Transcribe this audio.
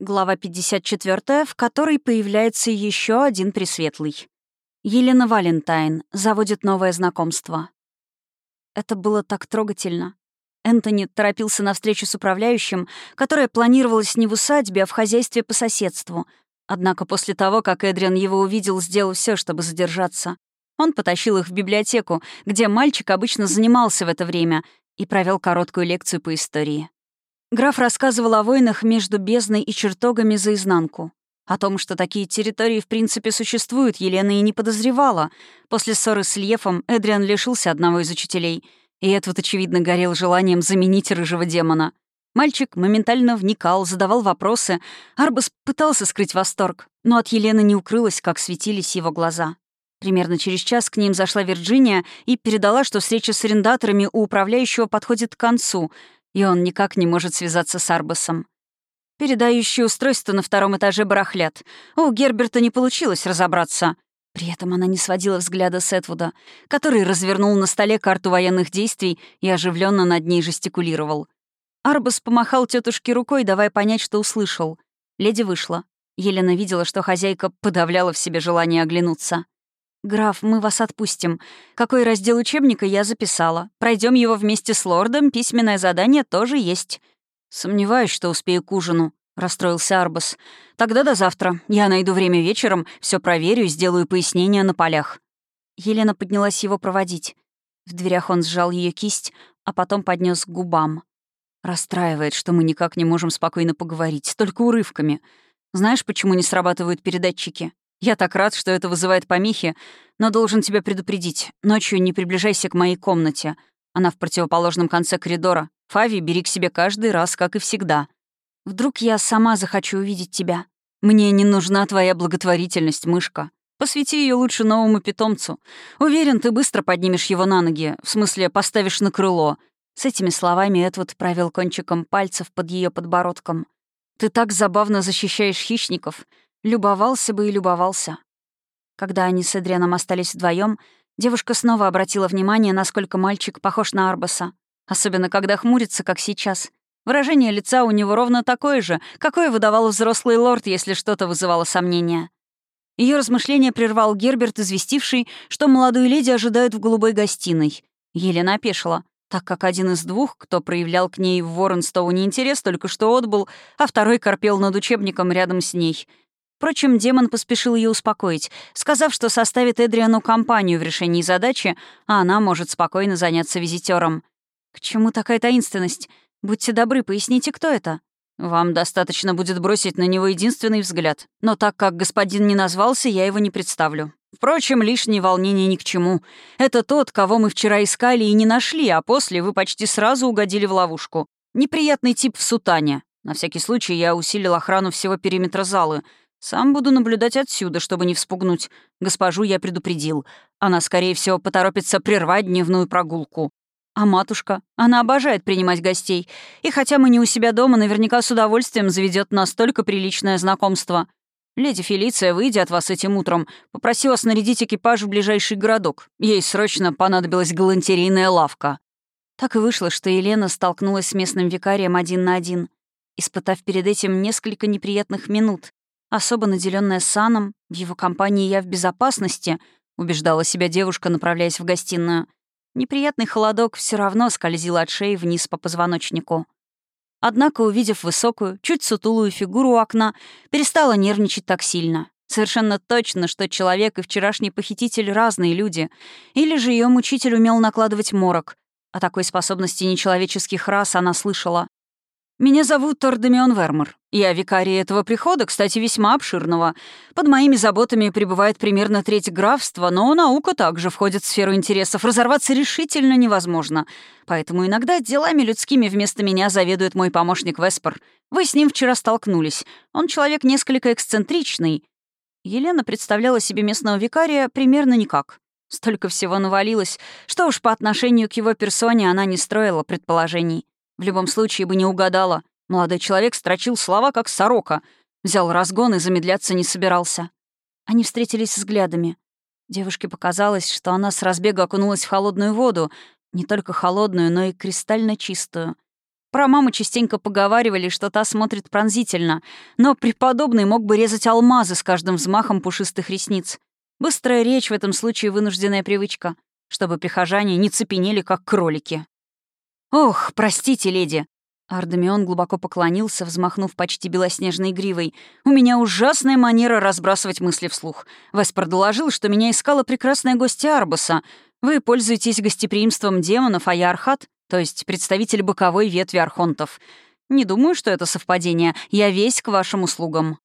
Глава 54, в которой появляется еще один Пресветлый. Елена Валентайн заводит новое знакомство. Это было так трогательно. Энтони торопился на встречу с управляющим, которая планировалась не в усадьбе, а в хозяйстве по соседству. Однако после того, как Эдриан его увидел, сделал все, чтобы задержаться. Он потащил их в библиотеку, где мальчик обычно занимался в это время, и провел короткую лекцию по истории. Граф рассказывал о войнах между бездной и чертогами за изнанку. О том, что такие территории в принципе существуют, Елена и не подозревала. После ссоры с Льефом Эдриан лишился одного из учителей, и Эдвуд, очевидно, горел желанием заменить рыжего демона. Мальчик моментально вникал, задавал вопросы. Арбас пытался скрыть восторг, но от Елены не укрылось, как светились его глаза. Примерно через час к ним зашла Вирджиния и передала, что встреча с арендаторами у управляющего подходит к концу — и он никак не может связаться с Арбасом. Передающие устройства на втором этаже барахлят. У Герберта не получилось разобраться. При этом она не сводила взгляда с Этвуда, который развернул на столе карту военных действий и оживленно над ней жестикулировал. Арбас помахал тетушке рукой, давая понять, что услышал. Леди вышла. Елена видела, что хозяйка подавляла в себе желание оглянуться. «Граф, мы вас отпустим. Какой раздел учебника я записала. Пройдем его вместе с лордом, письменное задание тоже есть». «Сомневаюсь, что успею к ужину», — расстроился Арбас. «Тогда до завтра. Я найду время вечером, все проверю и сделаю пояснения на полях». Елена поднялась его проводить. В дверях он сжал ее кисть, а потом поднес к губам. Расстраивает, что мы никак не можем спокойно поговорить, только урывками. Знаешь, почему не срабатывают передатчики? Я так рад, что это вызывает помехи, но должен тебя предупредить. Ночью не приближайся к моей комнате. Она в противоположном конце коридора. Фави, бери к себе каждый раз, как и всегда. Вдруг я сама захочу увидеть тебя. Мне не нужна твоя благотворительность, мышка. Посвяти ее лучше новому питомцу. Уверен, ты быстро поднимешь его на ноги, в смысле, поставишь на крыло. С этими словами Эдвуд провел кончиком пальцев под ее подбородком. Ты так забавно защищаешь хищников. Любовался бы и любовался. Когда они с Эдрианом остались вдвоем, девушка снова обратила внимание, насколько мальчик похож на Арбаса. Особенно, когда хмурится, как сейчас. Выражение лица у него ровно такое же, какое выдавал взрослый лорд, если что-то вызывало сомнения. Ее размышления прервал Герберт, известивший, что молодую леди ожидают в голубой гостиной. Елена опешила, так как один из двух, кто проявлял к ней в Воронстоуне интерес, только что отбыл, а второй корпел над учебником рядом с ней — Впрочем, демон поспешил ее успокоить, сказав, что составит Эдриану компанию в решении задачи, а она может спокойно заняться визитером. «К чему такая таинственность? Будьте добры, поясните, кто это?» «Вам достаточно будет бросить на него единственный взгляд. Но так как господин не назвался, я его не представлю. Впрочем, лишние волнения ни к чему. Это тот, кого мы вчера искали и не нашли, а после вы почти сразу угодили в ловушку. Неприятный тип в сутане. На всякий случай я усилил охрану всего периметра залы. Сам буду наблюдать отсюда, чтобы не вспугнуть. Госпожу я предупредил. Она, скорее всего, поторопится прервать дневную прогулку. А матушка? Она обожает принимать гостей. И хотя мы не у себя дома, наверняка с удовольствием заведет настолько приличное знакомство. Леди Фелиция, выйдя от вас этим утром, попросила снарядить экипаж в ближайший городок. Ей срочно понадобилась галантерейная лавка. Так и вышло, что Елена столкнулась с местным викарием один на один, испытав перед этим несколько неприятных минут, Особо наделенная саном, в его компании я в безопасности, убеждала себя девушка, направляясь в гостиную. Неприятный холодок все равно скользил от шеи вниз по позвоночнику. Однако, увидев высокую, чуть сутулую фигуру у окна, перестала нервничать так сильно. Совершенно точно, что человек и вчерашний похититель — разные люди. Или же ее мучитель умел накладывать морок. О такой способности нечеловеческих рас она слышала. «Меня зовут Тордемион Вермор. Я викарий этого прихода, кстати, весьма обширного. Под моими заботами пребывает примерно треть графства, но наука также входит в сферу интересов. Разорваться решительно невозможно. Поэтому иногда делами людскими вместо меня заведует мой помощник Веспер. Вы с ним вчера столкнулись. Он человек несколько эксцентричный». Елена представляла себе местного викария примерно никак. Столько всего навалилось, что уж по отношению к его персоне она не строила предположений. В любом случае бы не угадала. Молодой человек строчил слова, как сорока. Взял разгон и замедляться не собирался. Они встретились взглядами. Девушке показалось, что она с разбега окунулась в холодную воду, не только холодную, но и кристально чистую. Про маму частенько поговаривали, что та смотрит пронзительно, но преподобный мог бы резать алмазы с каждым взмахом пушистых ресниц. Быстрая речь в этом случае вынужденная привычка, чтобы прихожане не цепенели, как кролики. «Ох, простите, леди!» Ардемион глубоко поклонился, взмахнув почти белоснежной гривой. «У меня ужасная манера разбрасывать мысли вслух. Веспор доложил, что меня искала прекрасная гостья Арбуса. Вы пользуетесь гостеприимством демонов, а я Архат, то есть представитель боковой ветви архонтов. Не думаю, что это совпадение. Я весь к вашим услугам».